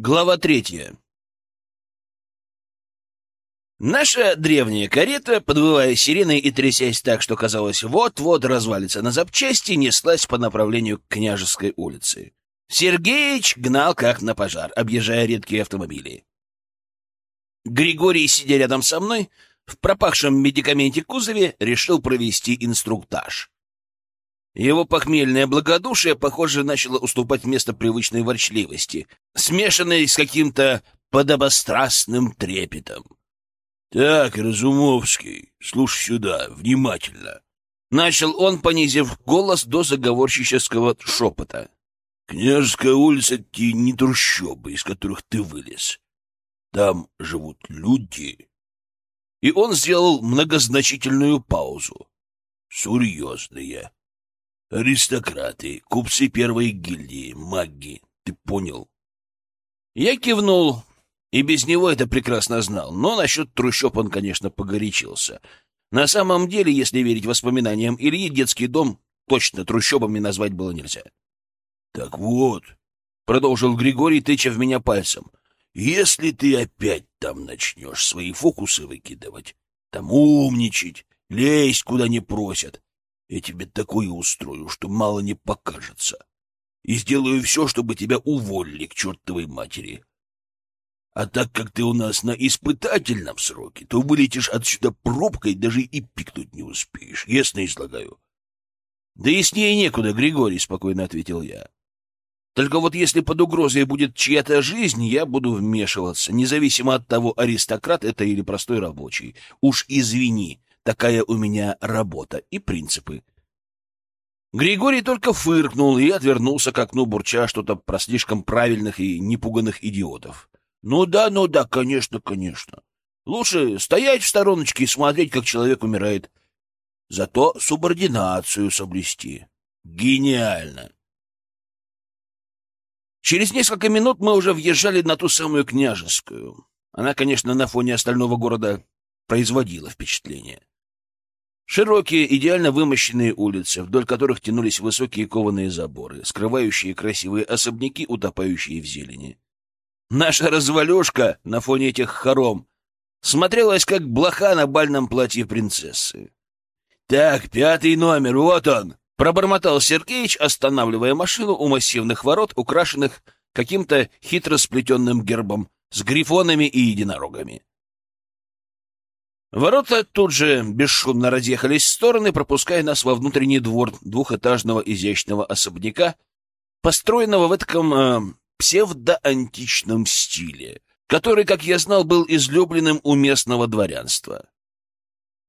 Глава третья. Наша древняя карета, подвывая сиреной и трясясь так, что казалось, вот-вот развалится на запчасти, неслась по направлению к Княжеской улице. Сергеич гнал как на пожар, объезжая редкие автомобили. Григорий, сидя рядом со мной, в пропахшем медикаменте кузове, решил провести инструктаж. Его похмельное благодушие, похоже, начало уступать место привычной ворчливости, смешанной с каким-то подобострастным трепетом. — Так, Разумовский, слушай сюда, внимательно. Начал он, понизив голос до заговорщического шепота. Княжеская улица — те не трущобы, из которых ты вылез. Там живут люди. И он сделал многозначительную паузу. Серьезные. Аристократы, купцы первой гильдии, маги. Ты понял? Я кивнул, и без него это прекрасно знал. Но насчет трущоб он, конечно, погорячился. На самом деле, если верить воспоминаниям Ильи, детский дом точно трущобами назвать было нельзя. — Так вот, — продолжил Григорий, тыча в меня пальцем, — если ты опять там начнешь свои фокусы выкидывать, там умничать, лезть куда не просят, я тебе такое устрою, что мало не покажется. И сделаю все, чтобы тебя уволили к чертовой матери. А так как ты у нас на испытательном сроке, то вылетишь отсюда пробкой, даже и пикнуть не успеешь. Ясно излагаю? — Да яснее некуда, Григорий, — спокойно ответил я. Только вот если под угрозой будет чья-то жизнь, я буду вмешиваться, независимо от того, аристократ это или простой рабочий. Уж извини, Такая у меня работа и принципы. Григорий только фыркнул и отвернулся к окну, бурча что-то про слишком правильных и непуганных идиотов. Ну да, ну да, конечно, конечно. Лучше стоять в стороночке и смотреть, как человек умирает. Зато субординацию соблюсти. Гениально. Через несколько минут мы уже въезжали на ту самую княжескую. Она, конечно, на фоне остального города производила впечатление. Широкие, идеально вымощенные улицы, вдоль которых тянулись высокие кованые заборы, скрывающие красивые особняки, утопающие в зелени. Наша развалюшка на фоне этих хором смотрелась, как блоха на бальном платье принцессы. «Так, пятый номер, вот он!» — пробормотал Сергеич, останавливая машину у массивных ворот, украшенных каким-то хитро сплетенным гербом с грифонами и единорогами. Ворота тут же бесшумно разъехались в стороны, пропуская нас во внутренний двор двухэтажного изящного особняка, построенного в этом э, псевдоантичном стиле, который, как я знал, был излюбленным у местного дворянства.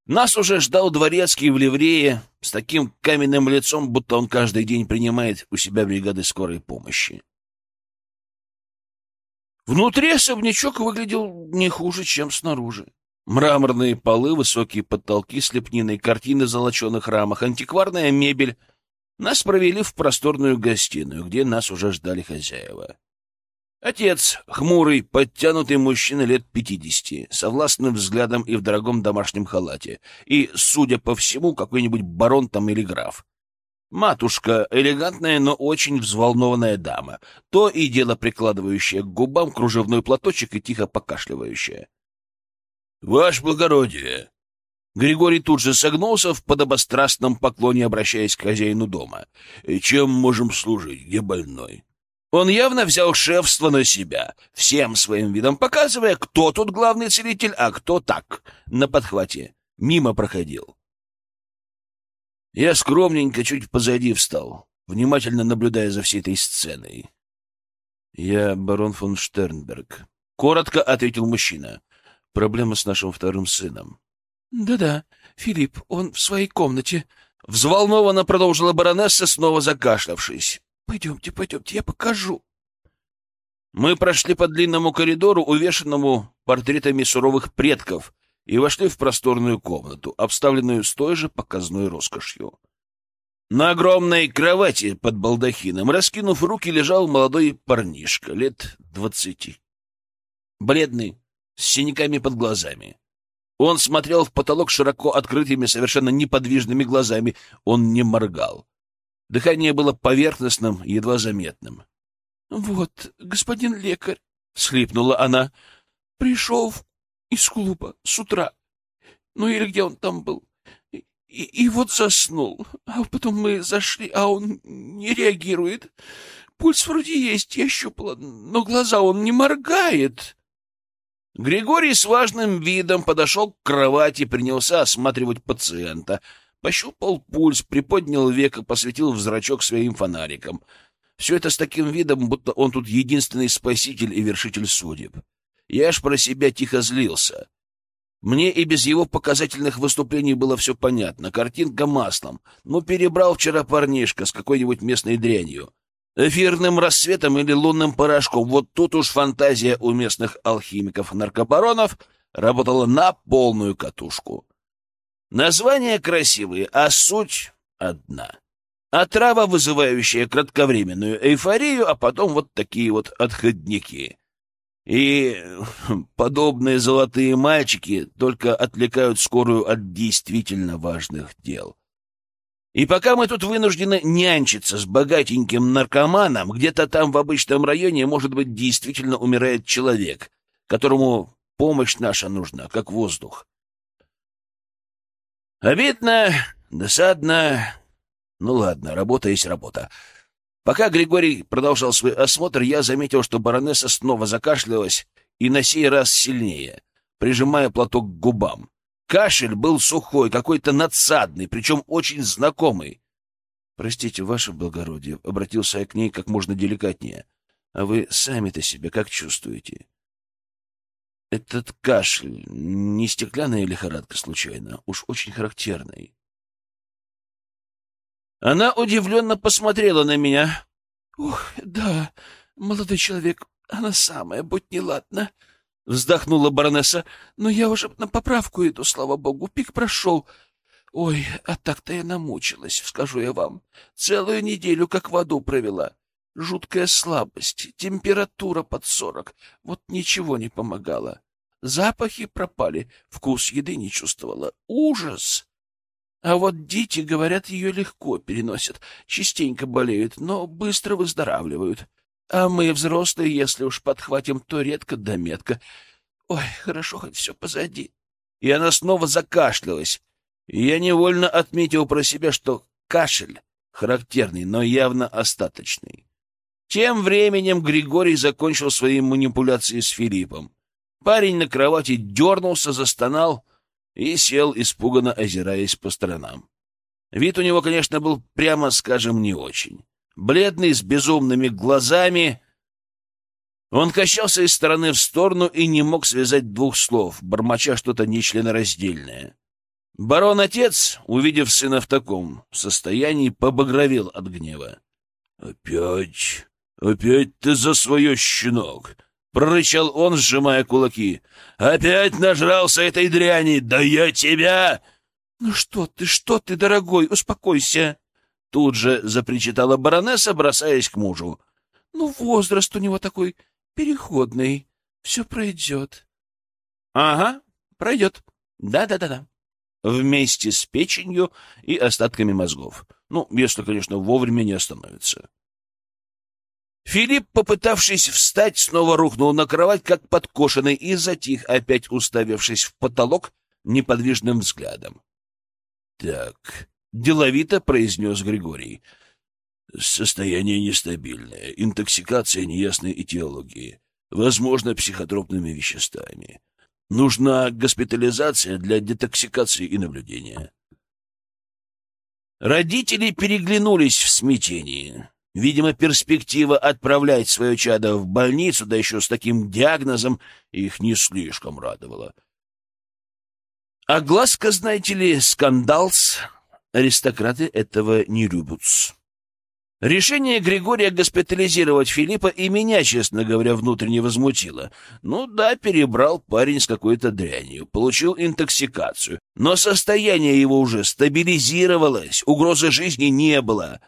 Нас уже ждал дворецкий в ливрее с таким каменным лицом, будто он каждый день принимает у себя бригады скорой помощи. Внутри особнячок выглядел не хуже, чем снаружи. Мраморные полы, высокие потолки с лепниной, картины в золоченых рамах, антикварная мебель. Нас провели в просторную гостиную, где нас уже ждали хозяева. Отец, хмурый, подтянутый мужчина лет пятидесяти, со властным взглядом и в дорогом домашнем халате, и, судя по всему, какой-нибудь барон там или граф. Матушка, элегантная, но очень взволнованная дама, то и дело прикладывающая к губам кружевной платочек и тихо покашливающая. — Ваше благородие! Григорий тут же согнулся в подобострастном поклоне, обращаясь к хозяину дома. — Чем можем служить? Где больной? Он явно взял шефство на себя, всем своим видом показывая, кто тут главный целитель, а кто так, на подхвате. Мимо проходил. Я скромненько чуть позади встал, внимательно наблюдая за всей этой сценой. — Я барон фон Штернберг. — коротко ответил мужчина. Проблема с нашим вторым сыном. Да — Филипп, он в своей комнате. Взволнованно продолжила баронесса, снова закашлявшись. — Пойдемте, пойдемте, я покажу. Мы прошли по длинному коридору, увешанному портретами суровых предков, и вошли в просторную комнату, обставленную с той же показной роскошью. На огромной кровати под балдахином, раскинув руки, лежал молодой парнишка лет двадцати. Бледный, с синяками под глазами. Он смотрел в потолок широко открытыми, совершенно неподвижными глазами. Он не моргал. Дыхание было поверхностным, едва заметным. — Вот, господин лекарь, Слипнула она. Пришел из клуба с утра. Ну или где он там был. И, и вот заснул. А потом мы зашли, а он не реагирует. Пульс вроде есть, я щупала, но глаза он не моргает. Григорий с важным видом подошел к кровати, принялся осматривать пациента. Пощупал пульс, приподнял век и посветил в зрачок своим фонариком. Все это с таким видом, будто он тут единственный спаситель и вершитель судеб. Я аж про себя тихо злился. Мне и без его показательных выступлений было все понятно. Картинка маслом. Ну, перебрал вчера парнишка с какой-нибудь местной дрянью. Эфирным рассветом или лунным порошком. Вот тут уж фантазия у местных алхимиков-наркобаронов работала на полную катушку. Названия красивые, а суть одна. Отрава, вызывающая кратковременную эйфорию, а потом вот такие вот отходники. И подобные золотые мальчики только отвлекают скорую от действительно важных дел. И пока мы тут вынуждены нянчиться с богатеньким наркоманом, где-то там в обычном районе, может быть, действительно умирает человек, которому помощь наша нужна, как воздух. Обидно, досадно. Ну ладно, работа есть работа. Пока Григорий продолжал свой осмотр, я заметил, что баронесса снова закашлялась, и на сей раз сильнее, прижимая платок к губам. Кашель был сухой, какой-то надсадный, причем очень знакомый. — Простите, ваше благородие, — обратился я к ней как можно деликатнее. — А вы сами-то себя как чувствуете? — Этот кашель не стеклянная лихорадка случайно, уж очень характерный. Она удивленно посмотрела на меня. — Ух, да, молодой человек, она самая, будь неладна, — вздохнула баронесса. — Но я уже на поправку иду, слава богу, пик прошел. Ой, а так-то я намучилась, скажу я вам. Целую неделю как в аду провела. Жуткая слабость, температура под сорок. Вот ничего не помогало. Запахи пропали, вкус еды не чувствовала. Ужас! А вот дети, говорят, ее легко переносят, частенько болеют, но быстро выздоравливают. А мы, взрослые, если уж подхватим, то редко да метко. Ой, хорошо, хоть все позади. И она снова закашлялась. Я невольно отметил про себя, что кашель характерный, но явно остаточный. Тем временем Григорий закончил свои манипуляции с Филиппом. Парень на кровати дернулся, застонал — и сел, испуганно озираясь по сторонам. Вид у него, конечно, был, прямо скажем, не очень. Бледный, с безумными глазами. Он качался из стороны в сторону и не мог связать двух слов, бормоча что-то нечленораздельное. Барон-отец, увидев сына в таком состоянии, побагровел от гнева. — Опять, опять ты за свое, щенок! — прорычал он, сжимая кулаки. «Опять нажрался этой дряни! Да я тебя!» «Ну что ты, что ты, дорогой, успокойся!» Тут же запричитала баронесса, бросаясь к мужу. «Ну, возраст у него такой переходный. Все пройдет». «Ага, пройдет. Да-да-да-да. Вместе с печенью и остатками мозгов. Ну, если, конечно, вовремя не остановится». Филипп, попытавшись встать, снова рухнул на кровать, как подкошенный, и затих, опять уставившись в потолок неподвижным взглядом. — Так, — деловито произнес Григорий. — Состояние нестабильное, интоксикация неясной этиологии, возможно, психотропными веществами. Нужна госпитализация для детоксикации и наблюдения. Родители переглянулись в смятении. Видимо, перспектива отправлять свое чадо в больницу, да еще с таким диагнозом, их не слишком радовала. А глазка, знаете ли, скандалс. Аристократы этого не любят. Решение Григория госпитализировать Филиппа и меня, честно говоря, внутренне возмутило. Ну да, перебрал парень с какой-то дрянью, получил интоксикацию, но состояние его уже стабилизировалось, угрозы жизни не было.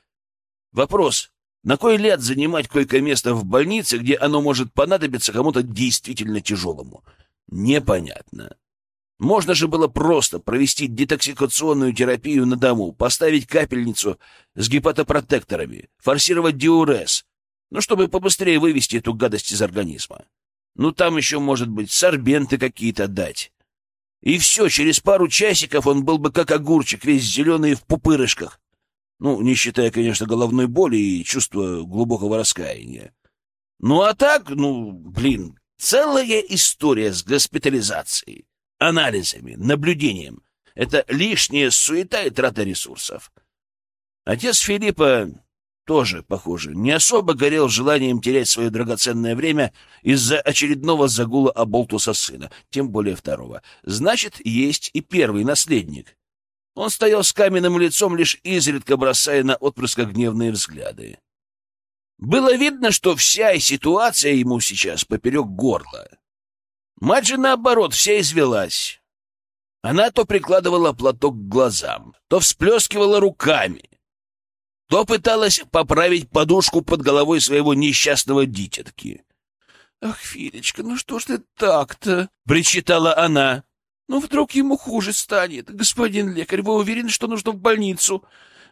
Вопрос, на кой ляд занимать койко-место в больнице, где оно может понадобиться кому-то действительно тяжелому? Непонятно. Можно же было просто провести детоксикационную терапию на дому, поставить капельницу с гепатопротекторами, форсировать диурез, ну, чтобы побыстрее вывести эту гадость из организма. Ну, там еще, может быть, сорбенты какие-то дать. И все, через пару часиков он был бы как огурчик, весь зеленый в пупырышках. Ну, не считая, конечно, головной боли и чувства глубокого раскаяния. Ну, а так, ну, блин, целая история с госпитализацией, анализами, наблюдением. Это лишняя суета и трата ресурсов. Отец Филиппа тоже, похоже, не особо горел желанием терять свое драгоценное время из-за очередного загула Аболтуса сына, тем более второго. Значит, есть и первый наследник. Он стоял с каменным лицом, лишь изредка бросая на отпрыска гневные взгляды. Было видно, что вся ситуация ему сейчас поперек горла. Мать же, наоборот, вся извелась. Она то прикладывала платок к глазам, то всплескивала руками, то пыталась поправить подушку под головой своего несчастного дитятки. — Ах, Филечка, ну что ж ты так-то? — причитала она. — Ну, вдруг ему хуже станет. Господин лекарь, вы уверены, что нужно в больницу?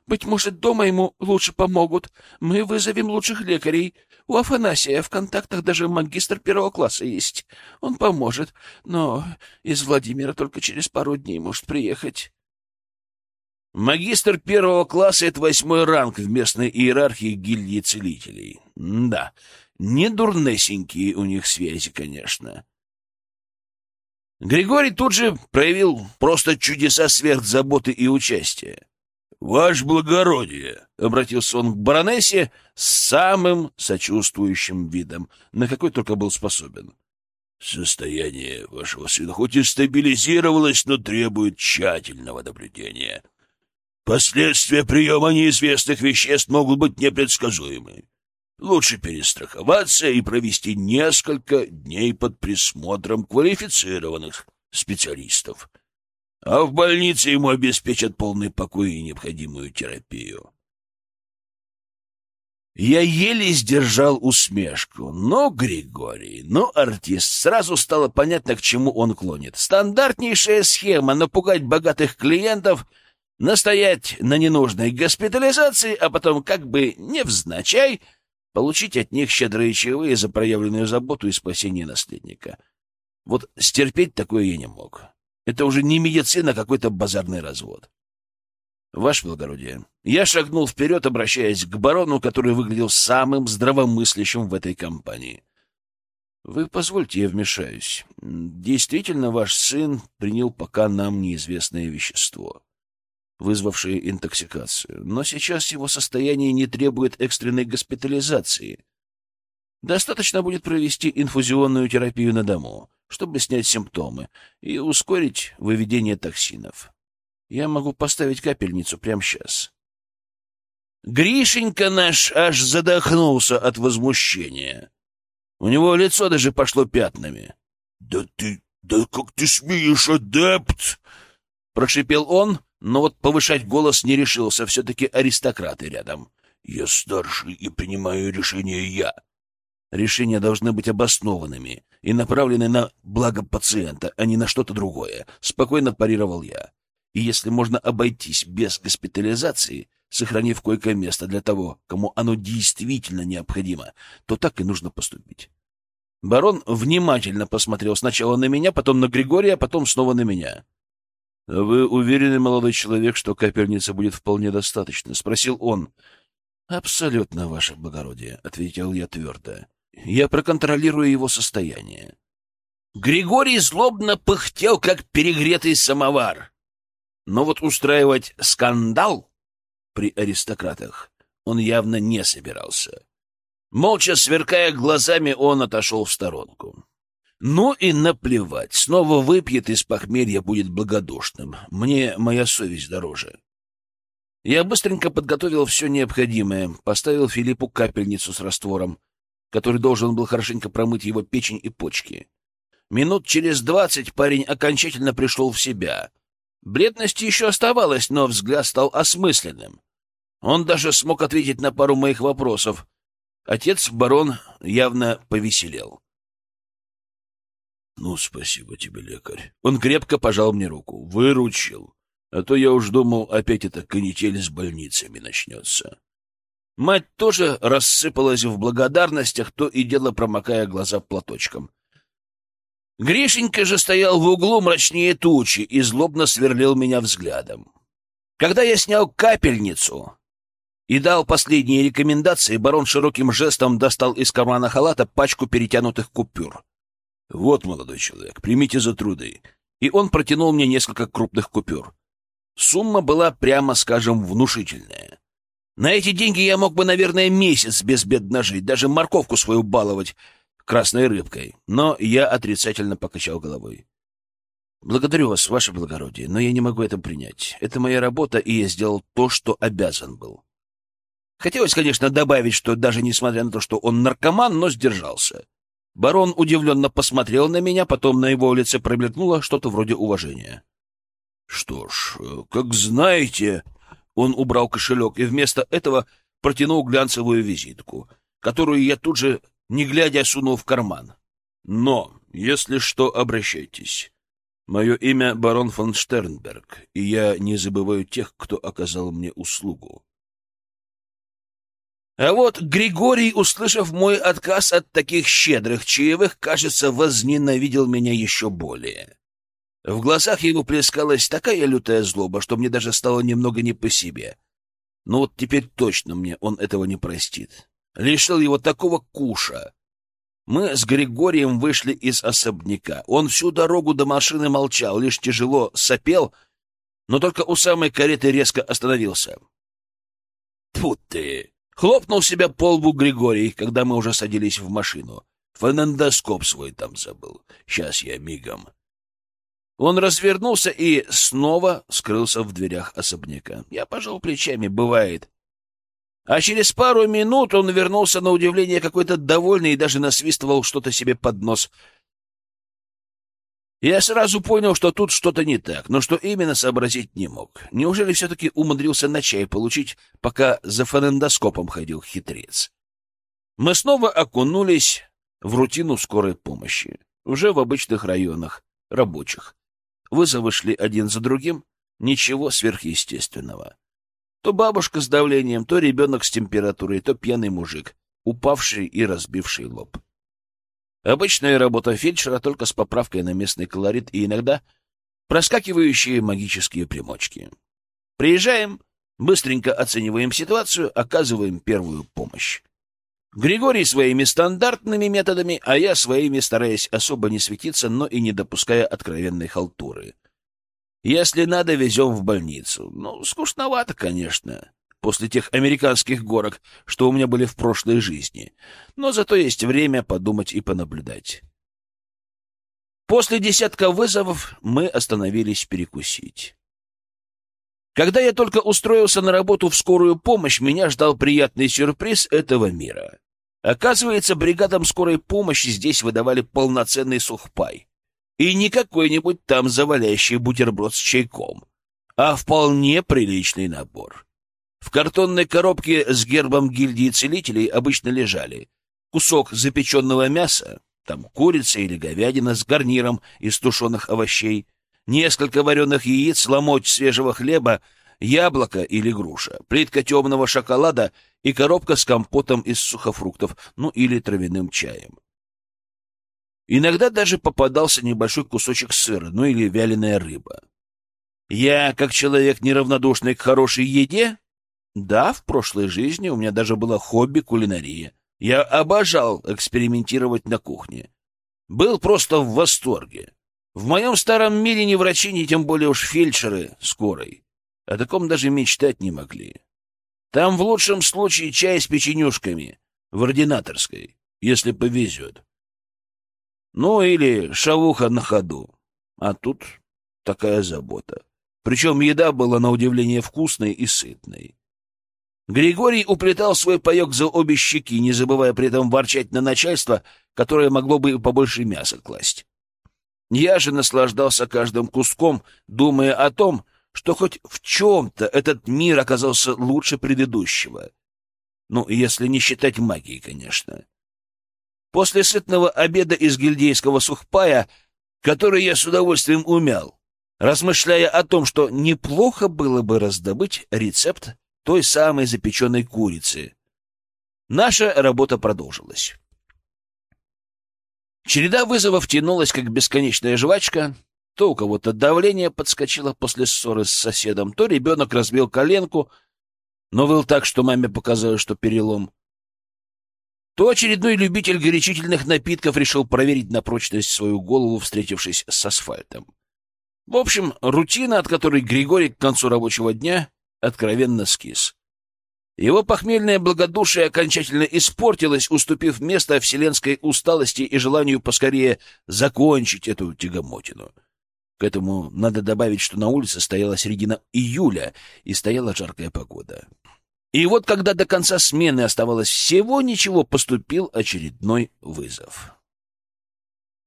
Быть может, дома ему лучше помогут. Мы вызовем лучших лекарей. У Афанасия в контактах даже магистр первого класса есть. Он поможет, но из Владимира только через пару дней может приехать. Магистр первого класса — это восьмой ранг в местной иерархии гильдии целителей. да, не дурнесенькие у них связи, конечно. Григорий тут же проявил просто чудеса сверхзаботы и участия. «Ваше благородие!» — обратился он к баронессе с самым сочувствующим видом, на какой только был способен. «Состояние вашего сына хоть и стабилизировалось, но требует тщательного наблюдения». Последствия приема неизвестных веществ могут быть непредсказуемы. Лучше перестраховаться и провести несколько дней под присмотром квалифицированных специалистов. А в больнице ему обеспечат полный покой и необходимую терапию. Я еле сдержал усмешку. Но Григорий, ну, артист, сразу стало понятно, к чему он клонит. Стандартнейшая схема — напугать богатых клиентов — настоять на ненужной госпитализации, а потом как бы невзначай получить от них щедрые чаевые за проявленную заботу и спасение наследника. Вот стерпеть такое я не мог. Это уже не медицина, а какой-то базарный развод. Ваше благородие, я шагнул вперед, обращаясь к барону, который выглядел самым здравомыслящим в этой компании. Вы позвольте, я вмешаюсь. Действительно, ваш сын принял пока нам неизвестное вещество вызвавшие интоксикацию, но сейчас его состояние не требует экстренной госпитализации. Достаточно будет провести инфузионную терапию на дому, чтобы снять симптомы и ускорить выведение токсинов. Я могу поставить капельницу прямо сейчас. Гришенька наш аж задохнулся от возмущения. У него лицо даже пошло пятнами. — Да ты, да как ты смеешь, адепт! — прошипел он, но вот повышать голос не решился, все-таки аристократы рядом. «Я старший и принимаю решения я». Решения должны быть обоснованными и направлены на благо пациента, а не на что-то другое, — спокойно парировал я. И если можно обойтись без госпитализации, сохранив койко-место для того, кому оно действительно необходимо, то так и нужно поступить. Барон внимательно посмотрел сначала на меня, потом на Григория, потом снова на меня. — Вы уверены, молодой человек, что капельницы будет вполне достаточно? — спросил он. — Абсолютно, ваше благородие, — ответил я твердо. — Я проконтролирую его состояние. Григорий злобно пыхтел, как перегретый самовар. Но вот устраивать скандал при аристократах он явно не собирался. Молча сверкая глазами, он отошел в сторонку. Ну и наплевать, снова выпьет из похмелья, будет благодушным. Мне моя совесть дороже. Я быстренько подготовил все необходимое, поставил Филиппу капельницу с раствором, который должен был хорошенько промыть его печень и почки. Минут через двадцать парень окончательно пришел в себя. Бледность еще оставалась, но взгляд стал осмысленным. Он даже смог ответить на пару моих вопросов. Отец, барон, явно повеселел. Ну, спасибо тебе, лекарь. Он крепко пожал мне руку. Выручил. А то я уж думал, опять эта канитель с больницами начнется. Мать тоже рассыпалась в благодарностях, то и дело промокая глаза платочком. Гришенька же стоял в углу мрачнее тучи и злобно сверлил меня взглядом. Когда я снял капельницу и дал последние рекомендации, барон широким жестом достал из кармана халата пачку перетянутых купюр. «Вот, молодой человек, примите за труды». И он протянул мне несколько крупных купюр. Сумма была, прямо скажем, внушительная. На эти деньги я мог бы, наверное, месяц безбедно жить, даже морковку свою баловать красной рыбкой. Но я отрицательно покачал головой. Благодарю вас, ваше благородие, но я не могу это принять. Это моя работа, и я сделал то, что обязан был. Хотелось, конечно, добавить, что даже несмотря на то, что он наркоман, но сдержался. Барон удивленно посмотрел на меня, потом на его лице промелькнуло что-то вроде уважения. — Что ж, как знаете, он убрал кошелек и вместо этого протянул глянцевую визитку, которую я тут же, не глядя, сунул в карман. «Но, если что, обращайтесь. Мое имя барон фон Штернберг, и я не забываю тех, кто оказал мне услугу». А вот Григорий, услышав мой отказ от таких щедрых чаевых, кажется, возненавидел меня еще более. В глазах его плескалась такая лютая злоба, что мне даже стало немного не по себе. Но вот теперь точно мне он этого не простит. Лишил его такого куша. Мы с Григорием вышли из особняка. Он всю дорогу до машины молчал, лишь тяжело сопел, но только у самой кареты резко остановился. Тьфу ты! Хлопнул себя по лбу Григорий, когда мы уже садились в машину. Фонендоскоп свой там забыл. Сейчас я мигом. Он развернулся и снова скрылся в дверях особняка. Я пожал плечами, бывает. А через пару минут он вернулся на удивление какой-то довольный и даже насвистывал что-то себе под нос. Я сразу понял, что тут что-то не так, но что именно сообразить не мог. Неужели все-таки умудрился на чай получить, пока за фонендоскопом ходил хитрец? Мы снова окунулись в рутину скорой помощи, уже в обычных районах, рабочих. Вызовы шли один за другим, ничего сверхъестественного. То бабушка с давлением, то ребенок с температурой, то пьяный мужик, упавший и разбивший лоб. Обычная работа фельдшера только с поправкой на местный колорит и иногда проскакивающие магические примочки. Приезжаем, быстренько оцениваем ситуацию, оказываем первую помощь. Григорий своими стандартными методами, а я своими, стараясь особо не светиться, но и не допуская откровенной халтуры. Если надо, везем в больницу. Ну, скучновато, конечно, после тех американских горок, что у меня были в прошлой жизни. Но зато есть время подумать и понаблюдать. После десятка вызовов мы остановились перекусить. Когда я только устроился на работу в скорую помощь, меня ждал приятный сюрприз этого мира. Оказывается, бригадам скорой помощи здесь выдавали полноценный сухпай. И не какой-нибудь там завалящий бутерброд с чайком, а вполне приличный набор. В картонной коробке с гербом гильдии целителей обычно лежали кусок запеченного мяса, там курица или говядина с гарниром из тушеных овощей, несколько вареных яиц, ломоть свежего хлеба, яблоко или груша, плитка темного шоколада и коробка с компотом из сухофруктов, ну или травяным чаем. Иногда даже попадался небольшой кусочек сыра, ну или вяленая рыба. Я, как человек неравнодушный к хорошей еде, да, в прошлой жизни у меня даже было хобби кулинария. Я обожал экспериментировать на кухне. Был просто в восторге. В моем старом мире ни врачи, ни тем более уж фельдшеры скорой. О таком даже мечтать не могли. Там в лучшем случае чай с печенюшками, в ординаторской, если повезет. Ну или шавуха на ходу. А тут такая забота. Причем еда была на удивление вкусной и сытной. Григорий уплетал свой паек за обе щеки, не забывая при этом ворчать на начальство, которое могло бы побольше мяса класть. Я же наслаждался каждым куском, думая о том, что хоть в чем-то этот мир оказался лучше предыдущего. Ну, если не считать магии, конечно. После сытного обеда из гильдейского сухпая, который я с удовольствием умял, размышляя о том, что неплохо было бы раздобыть рецепт той самой запеченной курицы, наша работа продолжилась. Череда вызовов тянулась, как бесконечная жвачка. То у кого-то давление подскочило после ссоры с соседом, то ребенок разбил коленку, но выл так, что маме показалось, что перелом. То очередной любитель горячительных напитков решил проверить на прочность свою голову, встретившись с асфальтом. В общем, рутина, от которой Григорий к концу рабочего дня откровенно скис. Его похмельное благодушие окончательно испортилось, уступив место вселенской усталости и желанию поскорее закончить эту тягомотину. К этому надо добавить, что на улице стояла середина июля, и стояла жаркая погода. И вот когда до конца смены оставалось всего ничего, поступил очередной вызов.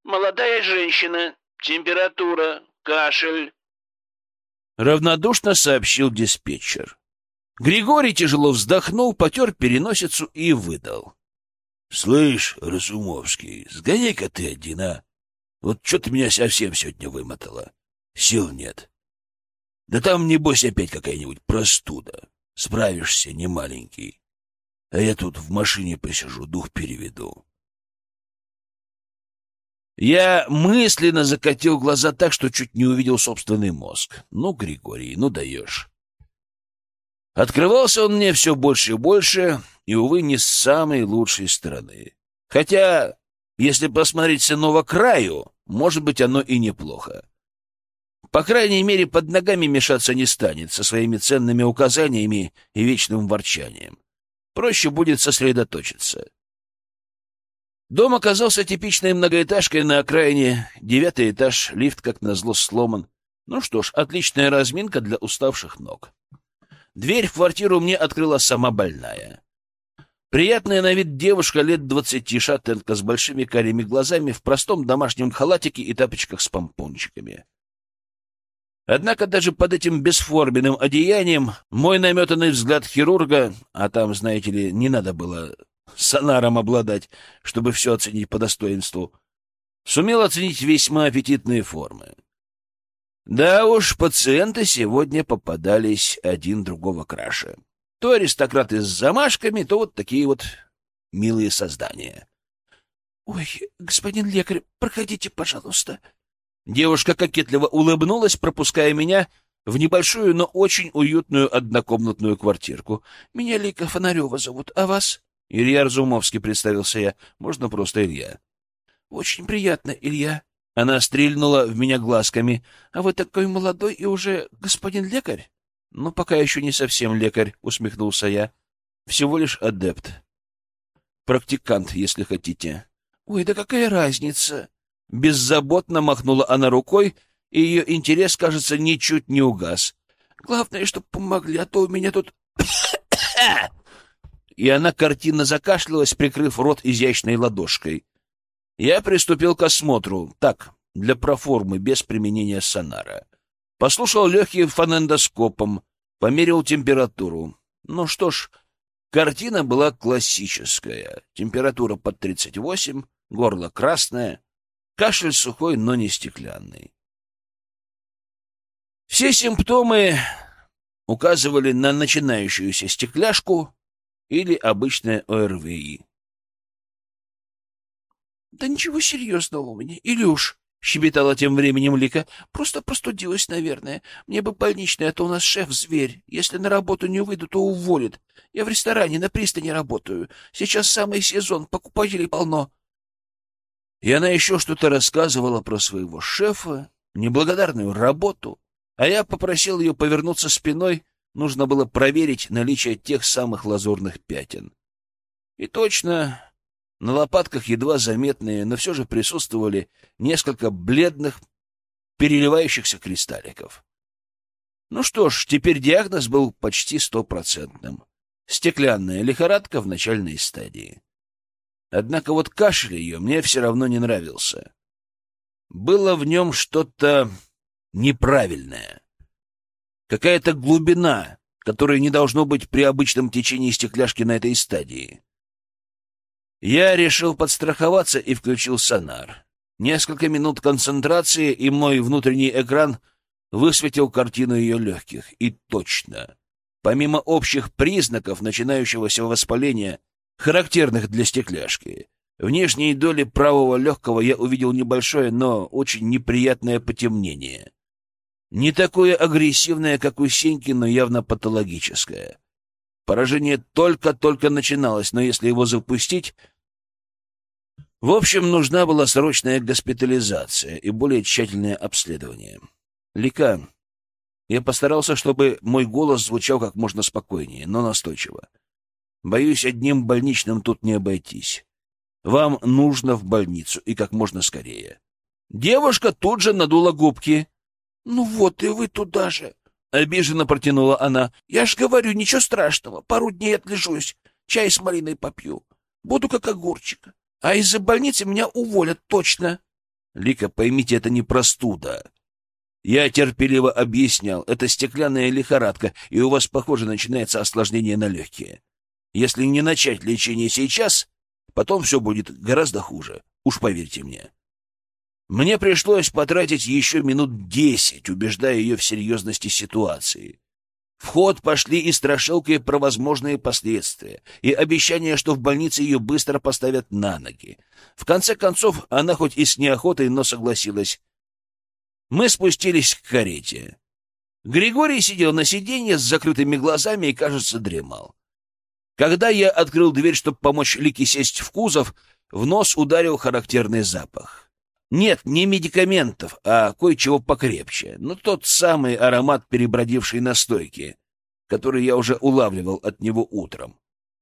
«Молодая женщина, температура, кашель», — равнодушно сообщил диспетчер. Григорий тяжело вздохнул, потер переносицу и выдал. — Слышь, Разумовский, сгоняй-ка ты один, а? Вот что ты меня совсем сегодня вымотала. Сил нет. Да там, небось, опять какая-нибудь простуда. Справишься, не маленький. А я тут в машине посижу, дух переведу. Я мысленно закатил глаза так, что чуть не увидел собственный мозг. Ну, Григорий, ну даешь. Открывался он мне все больше и больше, и, увы, не с самой лучшей стороны. Хотя, если посмотреть с иного краю, может быть, оно и неплохо. По крайней мере, под ногами мешаться не станет со своими ценными указаниями и вечным ворчанием. Проще будет сосредоточиться. Дом оказался типичной многоэтажкой на окраине. Девятый этаж, лифт, как назло, сломан. Ну что ж, отличная разминка для уставших ног. Дверь в квартиру мне открыла сама больная. Приятная на вид девушка лет двадцати, шатенка с большими карими глазами, в простом домашнем халатике и тапочках с помпончиками. Однако даже под этим бесформенным одеянием мой наметанный взгляд хирурга, а там, знаете ли, не надо было сонаром обладать, чтобы все оценить по достоинству, сумел оценить весьма аппетитные формы. Да уж, пациенты сегодня попадались один другого краше. То аристократы с замашками, то вот такие вот милые создания. — Ой, господин лекарь, проходите, пожалуйста. Девушка кокетливо улыбнулась, пропуская меня в небольшую, но очень уютную однокомнатную квартирку. — Меня Лика Фонарева зовут, а вас? — Илья Разумовский, представился я. Можно просто Илья. — Очень приятно, Илья. Она стрельнула в меня глазками. — А вы такой молодой и уже господин лекарь? — Ну, пока еще не совсем лекарь, — усмехнулся я. — Всего лишь адепт. Практикант, если хотите. — Ой, да какая разница? Беззаботно махнула она рукой, и ее интерес, кажется, ничуть не угас. — Главное, чтобы помогли, а то у меня тут... И она картинно закашлялась, прикрыв рот изящной ладошкой. Я приступил к осмотру, так, для проформы, без применения сонара. Послушал легкий фонендоскопом, померил температуру. Ну что ж, картина была классическая. Температура под 38, горло красное, кашель сухой, но не стеклянный. Все симптомы указывали на начинающуюся стекляшку или обычное ОРВИ. Да ничего серьезного у меня, Илюш, — щебетала тем временем Лика. — Просто простудилась, наверное. Мне бы больничная, а то у нас шеф зверь. Если на работу не выйду, то уволит. Я в ресторане на пристани работаю. Сейчас самый сезон, покупателей полно. И она еще что-то рассказывала про своего шефа, неблагодарную работу. А я попросил ее повернуться спиной, нужно было проверить наличие тех самых лазурных пятен. И точно, на лопатках едва заметные, но все же присутствовали несколько бледных, переливающихся кристалликов. Ну что ж, теперь диагноз был почти стопроцентным. Стеклянная лихорадка в начальной стадии. Однако вот кашель ее мне все равно не нравился. Было в нем что-то неправильное. Какая-то глубина, которой не должно быть при обычном течении стекляшки на этой стадии. Я решил подстраховаться и включил сонар. Несколько минут концентрации, и мой внутренний экран высветил картину ее легких. И точно. Помимо общих признаков начинающегося воспаления, характерных для стекляшки, внешней доли правого легкого я увидел небольшое, но очень неприятное потемнение. Не такое агрессивное, как у Сеньки, но явно патологическое. Поражение только-только начиналось, но если его запустить... В общем, нужна была срочная госпитализация и более тщательное обследование. Лика, я постарался, чтобы мой голос звучал как можно спокойнее, но настойчиво. Боюсь, одним больничным тут не обойтись. Вам нужно в больницу, и как можно скорее. Девушка тут же надула губки. — Ну вот и вы туда же. — обиженно протянула она. — Я ж говорю, ничего страшного. Пару дней отлежусь, чай с малиной попью. Буду как огурчик. А из-за больницы меня уволят точно. — Лика, поймите, это не простуда. Я терпеливо объяснял, это стеклянная лихорадка, и у вас, похоже, начинается осложнение на легкие. Если не начать лечение сейчас, потом все будет гораздо хуже, уж поверьте мне. Мне пришлось потратить еще минут десять, убеждая ее в серьезности ситуации. В ход пошли и страшилки про возможные последствия, и обещание, что в больнице ее быстро поставят на ноги. В конце концов, она хоть и с неохотой, но согласилась мы спустились к карете. Григорий сидел на сиденье с закрытыми глазами и, кажется, дремал. Когда я открыл дверь, чтобы помочь Лике сесть в кузов, в нос ударил характерный запах. Нет, не медикаментов, а кое-чего покрепче, но тот самый аромат перебродившей настойки, который я уже улавливал от него утром.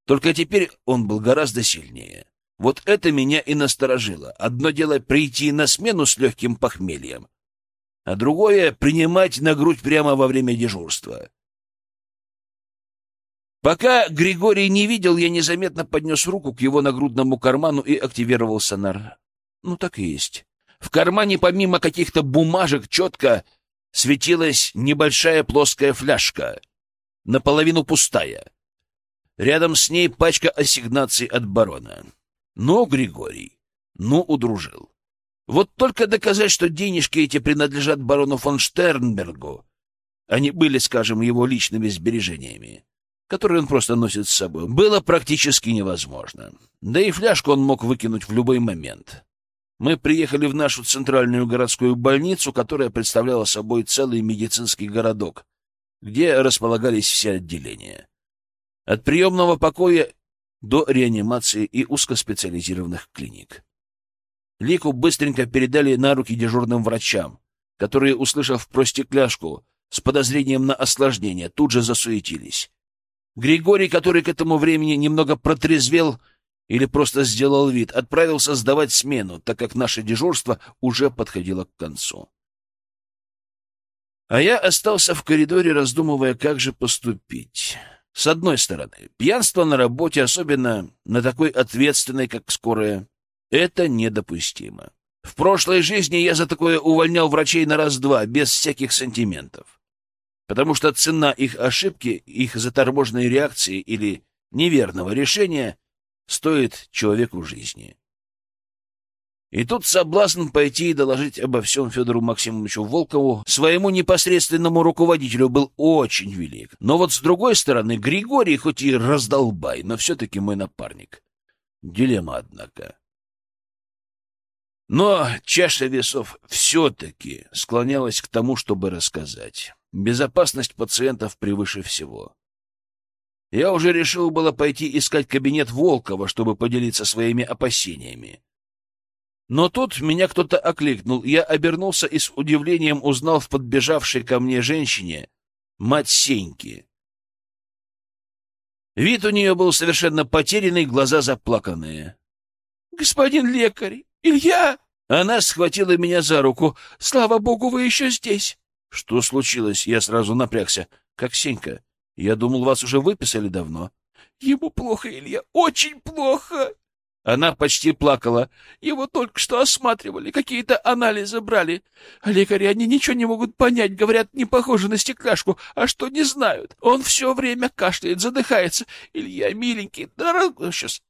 Только теперь он был гораздо сильнее. Вот это меня и насторожило. Одно дело прийти на смену с легким похмельем, а другое — принимать на грудь прямо во время дежурства. Пока Григорий не видел, я незаметно поднес руку к его нагрудному карману и активировал сонар. Ну, так и есть. В кармане, помимо каких-то бумажек, четко светилась небольшая плоская фляжка, наполовину пустая. Рядом с ней пачка ассигнаций от барона. Ну, Григорий, ну, удружил. Вот только доказать, что денежки эти принадлежат барону фон Штернбергу, они были, скажем, его личными сбережениями, которые он просто носит с собой, было практически невозможно. Да и фляжку он мог выкинуть в любой момент. Мы приехали в нашу центральную городскую больницу, которая представляла собой целый медицинский городок, где располагались все отделения. От приемного покоя до реанимации и узкоспециализированных клиник. Лику быстренько передали на руки дежурным врачам, которые, услышав про стекляшку с подозрением на осложнение, тут же засуетились. Григорий, который к этому времени немного протрезвел или просто сделал вид, отправился сдавать смену, так как наше дежурство уже подходило к концу. А я остался в коридоре, раздумывая, как же поступить. С одной стороны, пьянство на работе, особенно на такой ответственной, как скорая, это недопустимо. В прошлой жизни я за такое увольнял врачей на раз-два, без всяких сантиментов. Потому что цена их ошибки, их заторможенной реакции или неверного решения стоит человеку жизни. И тут соблазн пойти и доложить обо всем Федору Максимовичу Волкову, своему непосредственному руководителю, был очень велик. Но вот с другой стороны, Григорий хоть и раздолбай, но все-таки мой напарник. Дилемма, однако. Но чаша весов все-таки склонялась к тому, чтобы рассказать. Безопасность пациентов превыше всего. Я уже решил было пойти искать кабинет Волкова, чтобы поделиться своими опасениями. Но тут меня кто-то окликнул, я обернулся и с удивлением узнал в подбежавшей ко мне женщине мать Сеньки. Вид у нее был совершенно потерянный, глаза заплаканные. — Господин лекарь, «Илья!» Она схватила меня за руку. «Слава богу, вы еще здесь!» «Что случилось?» Я сразу напрягся. «Как Сенька? Я думал, вас уже выписали давно». «Ему плохо, Илья, очень плохо!» Она почти плакала. Его только что осматривали, какие-то анализы брали. А лекари, они ничего не могут понять, говорят, не похоже на стекляшку, а что не знают. Он все время кашляет, задыхается. Илья, миленький, дорогой, сейчас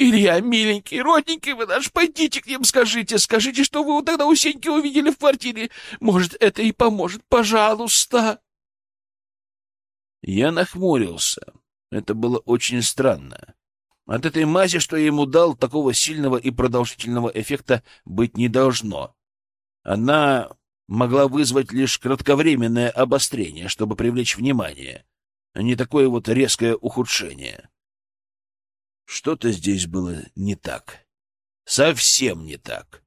Илья, миленький, родненький вы наш, пойдите к ним, скажите, скажите, что вы тогда у Сеньки увидели в квартире. Может, это и поможет, пожалуйста. Я нахмурился. Это было очень странно. От этой мази, что я ему дал, такого сильного и продолжительного эффекта быть не должно. Она могла вызвать лишь кратковременное обострение, чтобы привлечь внимание, а не такое вот резкое ухудшение. Что-то здесь было не так. Совсем не так.